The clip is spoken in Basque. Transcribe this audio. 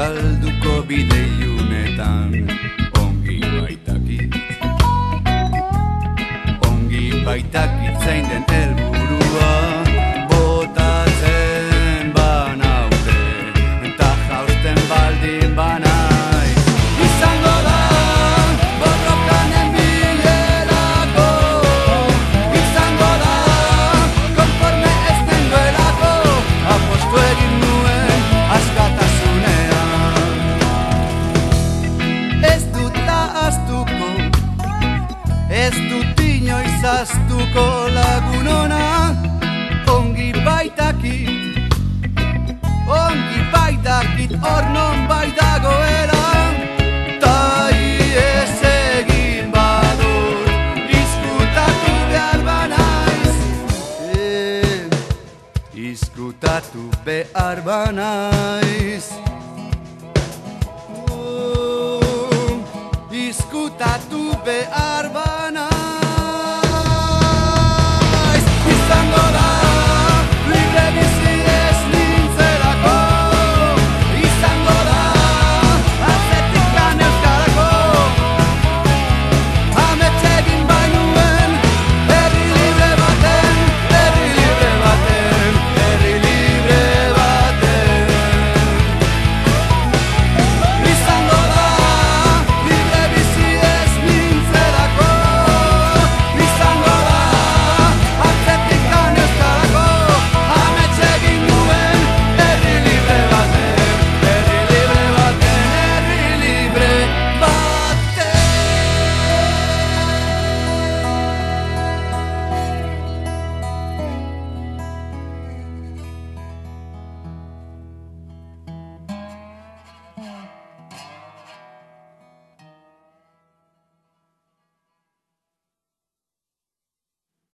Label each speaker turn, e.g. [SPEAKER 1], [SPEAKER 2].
[SPEAKER 1] galduko bideiunetan Ongi baitaki. Ongi baitaki zein den elba Ez dut inoiz aztuko lagunona Ongi baitakit Ongi baitakit hor non baitagoela Ta ies egin badut Izkutatu behar banaiz. E, Izkutatu behar banaiz. Izkutatu behar